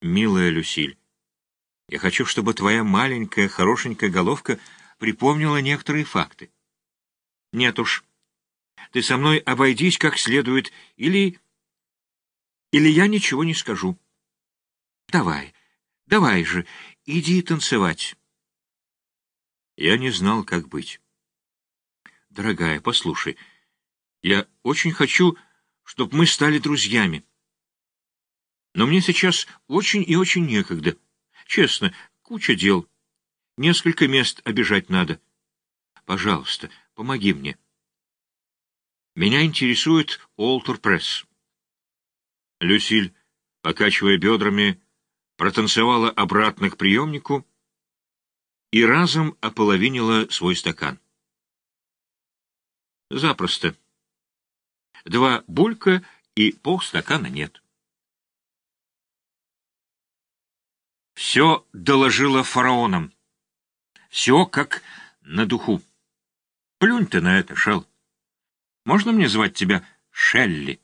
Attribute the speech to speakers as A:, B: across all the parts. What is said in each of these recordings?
A: Милая Люсиль, я хочу, чтобы твоя маленькая, хорошенькая головка припомнила некоторые факты. Нет уж, ты со мной обойдись как следует, или... или я ничего не скажу. Давай, давай же, иди танцевать. Я не знал, как быть. Дорогая, послушай, я очень хочу, чтобы мы стали друзьями. Но мне сейчас очень и очень некогда. Честно, куча дел. Несколько мест обижать надо. Пожалуйста, помоги мне. Меня интересует Олтер Пресс. Люсиль, покачивая бедрами, протанцевала обратно к приемнику и разом ополовинила свой стакан. Запросто. Два булька и полстакана нет. Все доложила фараонам. Все как на духу. Плюнь ты на это, Шел. Можно мне звать тебя Шелли?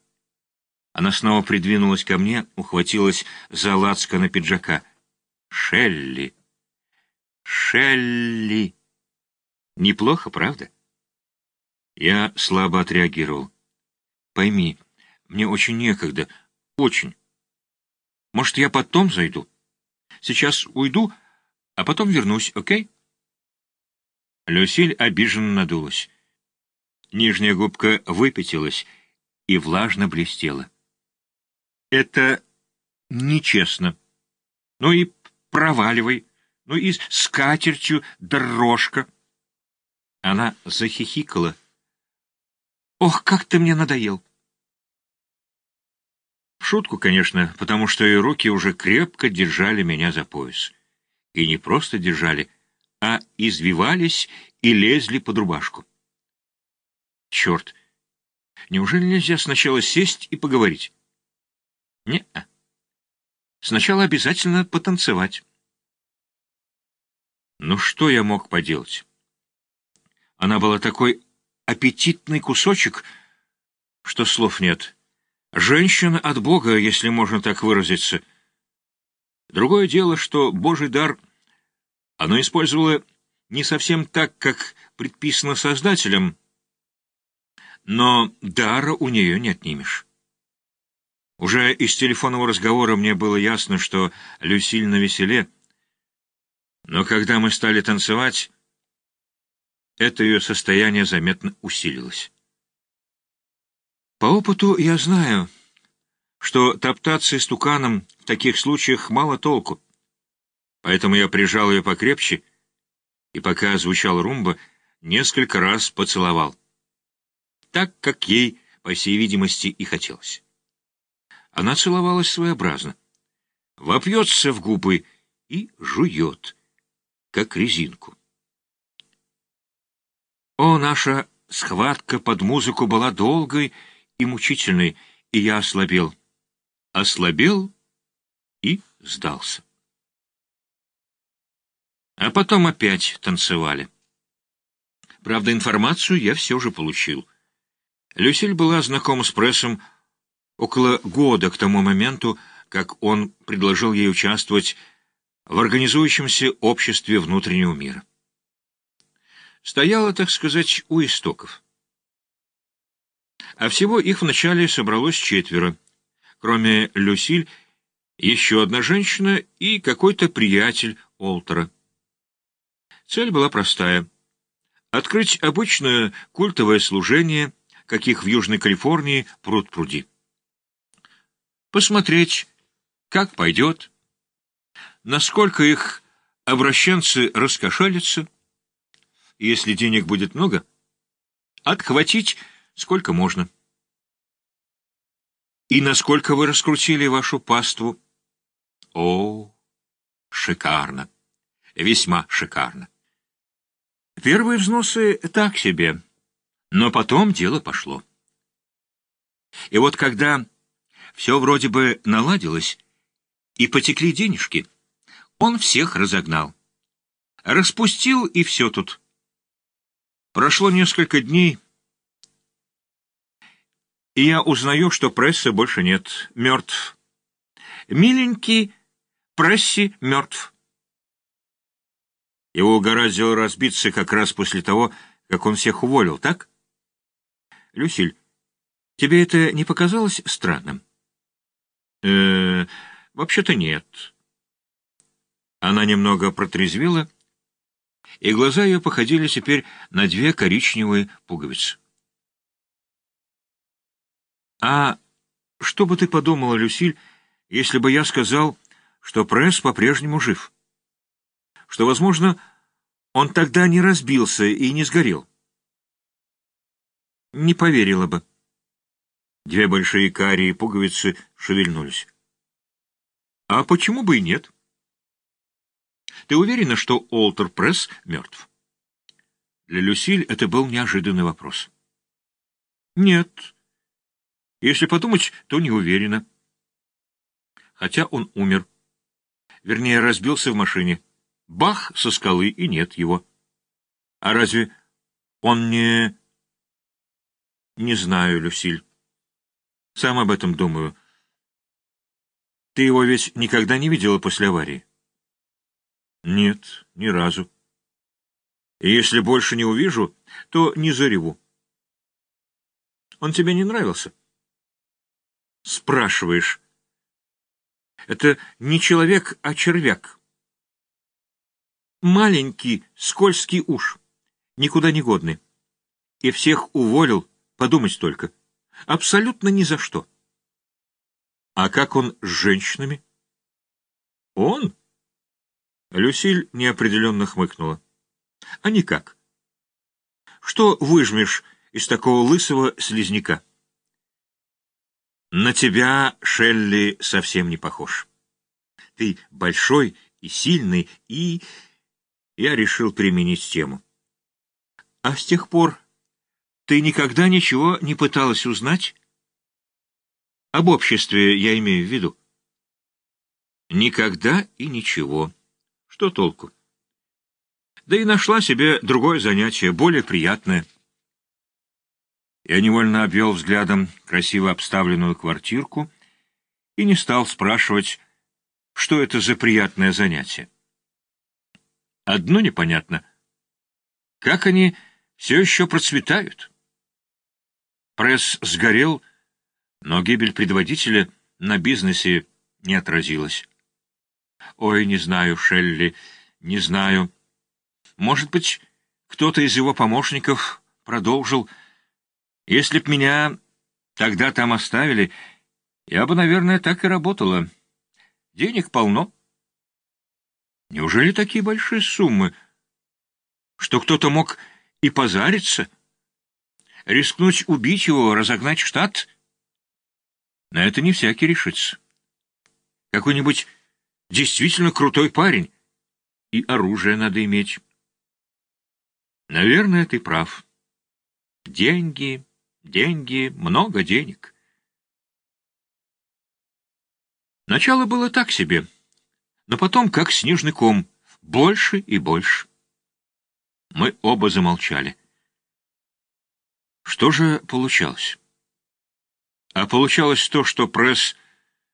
A: Она снова придвинулась ко мне, ухватилась за на пиджака. Шелли. Шелли. Неплохо, правда? Я слабо отреагировал. Пойми, мне очень некогда. Очень. Может, я потом зайду? Сейчас уйду, а потом вернусь, окей? Люсиль обиженно надулась. Нижняя губка выпятилась и влажно блестела. Это нечестно. Ну и проваливай. Ну и с скатертью дорожка. Она захихикала. Ох, как ты мне надоел! Шутку, конечно, потому что ее руки уже крепко держали меня за пояс. И не просто держали, а извивались и лезли под рубашку. Черт! Неужели нельзя сначала сесть и поговорить? не -а. Сначала обязательно потанцевать. Ну что я мог поделать? Она была такой аппетитный кусочек, что слов нет. Женщина от Бога, если можно так выразиться. Другое дело, что Божий дар оно использовало не совсем так, как предписано Создателем, но дара у нее не отнимешь. Уже из телефонного разговора мне было ясно, что Люсиль на веселе, но когда мы стали танцевать, это ее состояние заметно усилилось. По опыту я знаю, что топтаться истуканом в таких случаях мало толку. Поэтому я прижал ее покрепче и, пока звучал румба, несколько раз поцеловал. Так, как ей, по всей видимости, и хотелось. Она целовалась своеобразно. Вопьется в губы и жует, как резинку. О, наша схватка под музыку была долгой и мучительной, и я ослабел. Ослабел и сдался. А потом опять танцевали. Правда, информацию я все же получил. Люсиль была знакома с прессом около года к тому моменту, как он предложил ей участвовать в организующемся обществе внутреннего мира. Стояла, так сказать, у истоков а всего их вначале собралось четверо. Кроме Люсиль, еще одна женщина и какой-то приятель Олтера. Цель была простая — открыть обычное культовое служение, каких в Южной Калифорнии пруд-пруди. Посмотреть, как пойдет, насколько их обращенцы раскошелятся, если денег будет много, отхватить Сколько можно? И насколько вы раскрутили вашу паству? О, шикарно. Весьма шикарно. Первые взносы так себе, но потом дело пошло. И вот когда все вроде бы наладилось, и потекли денежки, он всех разогнал. Распустил, и все тут. Прошло несколько дней, и я узнаю, что прессы больше нет, мертв. Миленький Пресси мертв. Его угораздило разбиться как раз после того, как он всех уволил, так? Люсиль, тебе это не показалось странным? э, -э вообще-то нет. Она немного протрезвела, и глаза ее походили теперь на две коричневые пуговицы. «А что бы ты подумала, Люсиль, если бы я сказал, что пресс по-прежнему жив? Что, возможно, он тогда не разбился и не сгорел?» «Не поверила бы». Две большие карие пуговицы шевельнулись. «А почему бы и нет?» «Ты уверена, что Олтер Пресс мертв?» Для Люсиль это был неожиданный вопрос. «Нет», если подумать, то не уверена. Хотя он умер. Вернее, разбился в машине. Бах со скалы, и нет его. А разве он не... Не знаю, Люсиль. Сам об этом думаю. Ты его ведь никогда не видела после аварии? Нет, ни разу. И если больше не увижу, то не зареву. Он тебе не нравился? Спрашиваешь. Это не человек, а червяк. Маленький, скользкий уж, никуда не годный. И всех уволил, подумать только. Абсолютно ни за что. А как он с женщинами? Он? Люсиль неопределенно хмыкнула. А никак. Что выжмешь из такого лысого слизняка? На тебя, Шелли, совсем не похож. Ты большой и сильный, и... Я решил применить тему. А с тех пор ты никогда ничего не пыталась узнать? Об обществе я имею в виду. Никогда и ничего. Что толку? Да и нашла себе другое занятие, более приятное — я невольно обвел взглядом красиво обставленную квартирку и не стал спрашивать, что это за приятное занятие. Одно непонятно. Как они все еще процветают? Пресс сгорел, но гибель предводителя на бизнесе не отразилась. Ой, не знаю, Шелли, не знаю. Может быть, кто-то из его помощников продолжил если б меня тогда там оставили, я бы, наверное, так и работала. Денег полно. Неужели такие большие суммы, что кто-то мог и позариться? Рискнуть убить его, разогнать штат? На это не всякий решится. Какой-нибудь действительно крутой парень. И оружие надо иметь. Наверное, ты прав. Деньги... Деньги, много денег. Начало было так себе, но потом, как снежный ком, больше и больше. Мы оба замолчали. Что же получалось? А получалось то, что пресс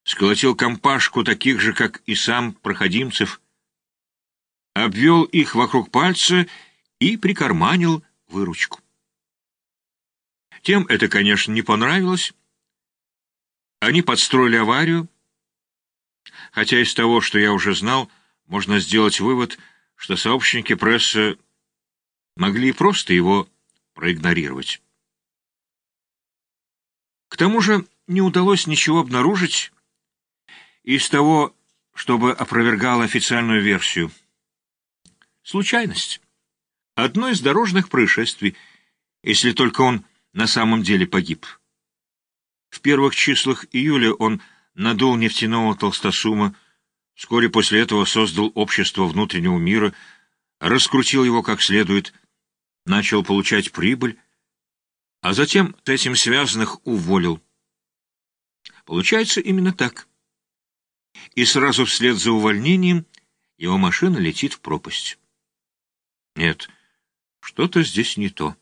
A: сколотил компашку таких же, как и сам проходимцев, обвел их вокруг пальца и прикарманил выручку. Тем это, конечно, не понравилось. Они подстроили аварию, хотя из того, что я уже знал, можно сделать вывод, что сообщники прессы могли просто его проигнорировать. К тому же не удалось ничего обнаружить из того, чтобы опровергало официальную версию. Случайность. Одно из дорожных происшествий, если только он на самом деле погиб. В первых числах июля он надул нефтяного толстосума, вскоре после этого создал общество внутреннего мира, раскрутил его как следует, начал получать прибыль, а затем с этим связанных уволил. Получается именно так. И сразу вслед за увольнением его машина летит в пропасть. Нет, что-то здесь не то.